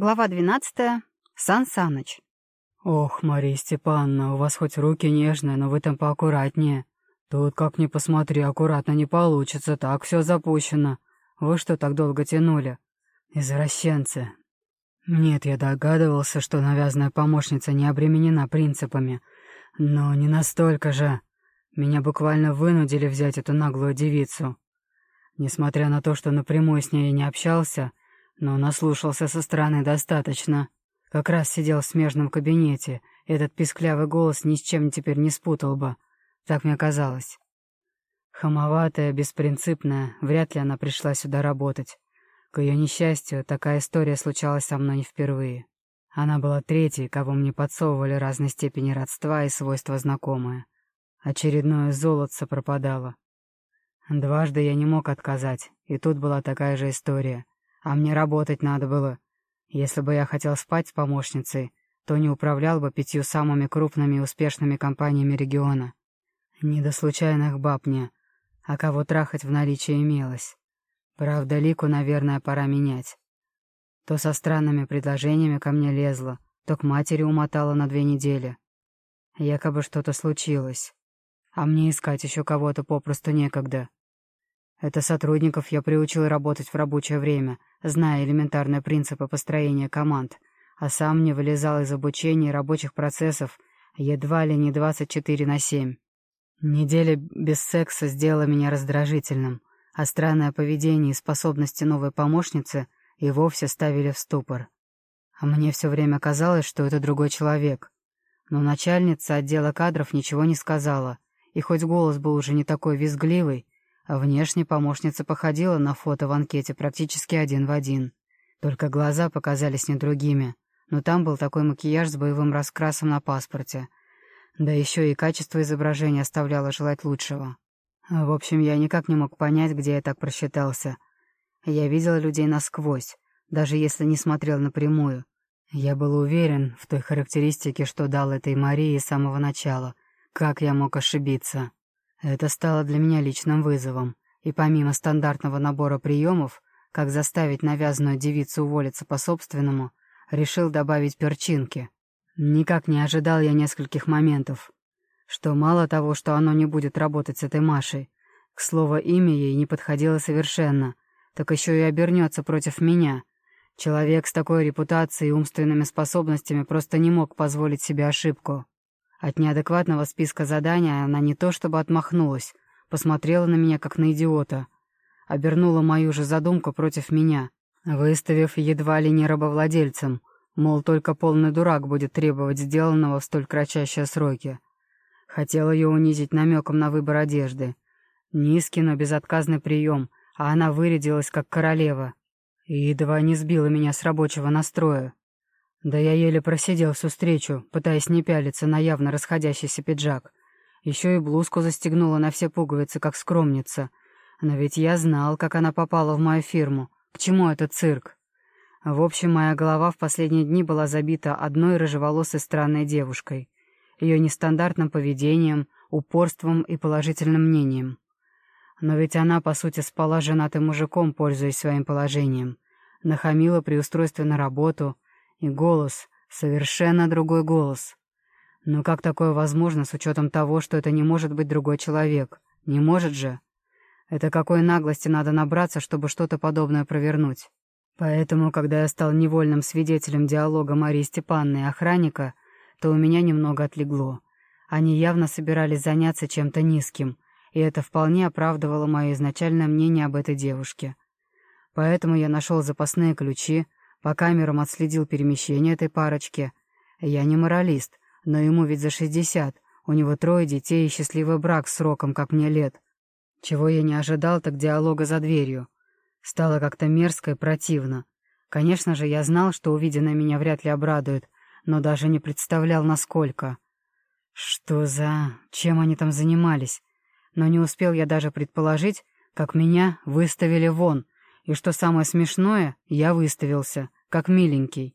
Глава двенадцатая Сан Саныч. «Ох, Мария Степановна, у вас хоть руки нежные, но вы там поаккуратнее. Тут, как ни посмотри, аккуратно не получится, так все запущено. Вы что так долго тянули? Извращенцы. Нет, я догадывался, что навязанная помощница не обременена принципами. Но не настолько же. Меня буквально вынудили взять эту наглую девицу. Несмотря на то, что напрямую с ней не общался, но наслушался со стороны достаточно. Как раз сидел в смежном кабинете, этот писклявый голос ни с чем теперь не спутал бы. Так мне казалось. Хамоватая, беспринципная, вряд ли она пришла сюда работать. К ее несчастью, такая история случалась со мной не впервые. Она была третьей, кого мне подсовывали разной степени родства и свойства знакомые. Очередное золотце пропадало. Дважды я не мог отказать, и тут была такая же история — а мне работать надо было. Если бы я хотел спать с помощницей, то не управлял бы пятью самыми крупными и успешными компаниями региона. Не до случайных баб мне, а кого трахать в наличии имелось. Правда, лику, наверное, пора менять. То со странными предложениями ко мне лезла, то к матери умотала на две недели. Якобы что-то случилось. А мне искать еще кого-то попросту некогда. Это сотрудников я приучил работать в рабочее время, зная элементарные принципы построения команд, а сам не вылезал из обучения рабочих процессов едва ли не 24 на 7. Неделя без секса сделала меня раздражительным, а странное поведение и способности новой помощницы и вовсе ставили в ступор. А мне все время казалось, что это другой человек. Но начальница отдела кадров ничего не сказала, и хоть голос был уже не такой визгливый, внешне помощница походила на фото в анкете практически один в один. Только глаза показались не другими, но там был такой макияж с боевым раскрасом на паспорте. Да еще и качество изображения оставляло желать лучшего. В общем, я никак не мог понять, где я так просчитался. Я видел людей насквозь, даже если не смотрел напрямую. Я был уверен в той характеристике, что дал этой Марии с самого начала. Как я мог ошибиться? Это стало для меня личным вызовом, и помимо стандартного набора приемов, как заставить навязанную девицу уволиться по-собственному, решил добавить перчинки. Никак не ожидал я нескольких моментов. Что мало того, что оно не будет работать с этой Машей, к слову, имя ей не подходило совершенно, так еще и обернется против меня. Человек с такой репутацией и умственными способностями просто не мог позволить себе ошибку. От неадекватного списка заданий она не то чтобы отмахнулась, посмотрела на меня как на идиота, обернула мою же задумку против меня, выставив едва ли не рабовладельцем, мол, только полный дурак будет требовать сделанного в столь кратчайшие сроки. Хотела ее унизить намеком на выбор одежды. Низкий, но безотказный прием, а она вырядилась как королева. И едва не сбила меня с рабочего настроя. Да я еле просидел всю встречу, пытаясь не пялиться на явно расходящийся пиджак. Еще и блузку застегнула на все пуговицы, как скромница. Но ведь я знал, как она попала в мою фирму. К чему этот цирк? В общем, моя голова в последние дни была забита одной рыжеволосой странной девушкой. Ее нестандартным поведением, упорством и положительным мнением. Но ведь она, по сути, спала женатым мужиком, пользуясь своим положением. Нахамила при устройстве на работу — и голос, совершенно другой голос. Но как такое возможно с учетом того, что это не может быть другой человек? Не может же? Это какой наглости надо набраться, чтобы что-то подобное провернуть? Поэтому, когда я стал невольным свидетелем диалога Марии Степанны и охранника, то у меня немного отлегло. Они явно собирались заняться чем-то низким, и это вполне оправдывало мое изначальное мнение об этой девушке. Поэтому я нашел запасные ключи, По камерам отследил перемещение этой парочки. Я не моралист, но ему ведь за шестьдесят. У него трое детей и счастливый брак с сроком, как мне лет. Чего я не ожидал, так диалога за дверью. Стало как-то мерзко и противно. Конечно же, я знал, что увиденное меня вряд ли обрадует, но даже не представлял, насколько. Что за... Чем они там занимались? Но не успел я даже предположить, как меня выставили вон — и что самое смешное, я выставился, как миленький.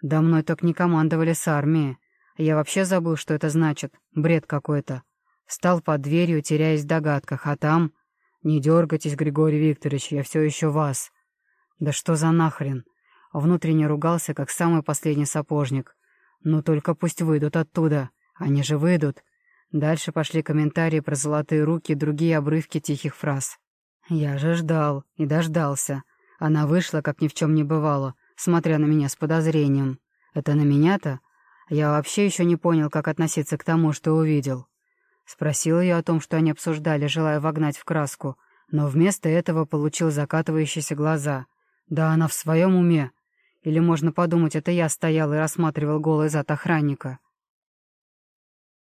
Да мной так не командовали с армии. Я вообще забыл, что это значит. Бред какой-то. Стал под дверью, теряясь в догадках, а там... «Не дергайтесь, Григорий Викторович, я все еще вас». «Да что за нахрен?» Внутренне ругался, как самый последний сапожник. «Ну только пусть выйдут оттуда. Они же выйдут». Дальше пошли комментарии про золотые руки и другие обрывки тихих фраз. Я же ждал и дождался. Она вышла, как ни в чем не бывало, смотря на меня с подозрением. Это на меня-то? Я вообще еще не понял, как относиться к тому, что увидел. Спросил я о том, что они обсуждали, желая вогнать в краску, но вместо этого получил закатывающиеся глаза. Да она в своем уме. Или можно подумать,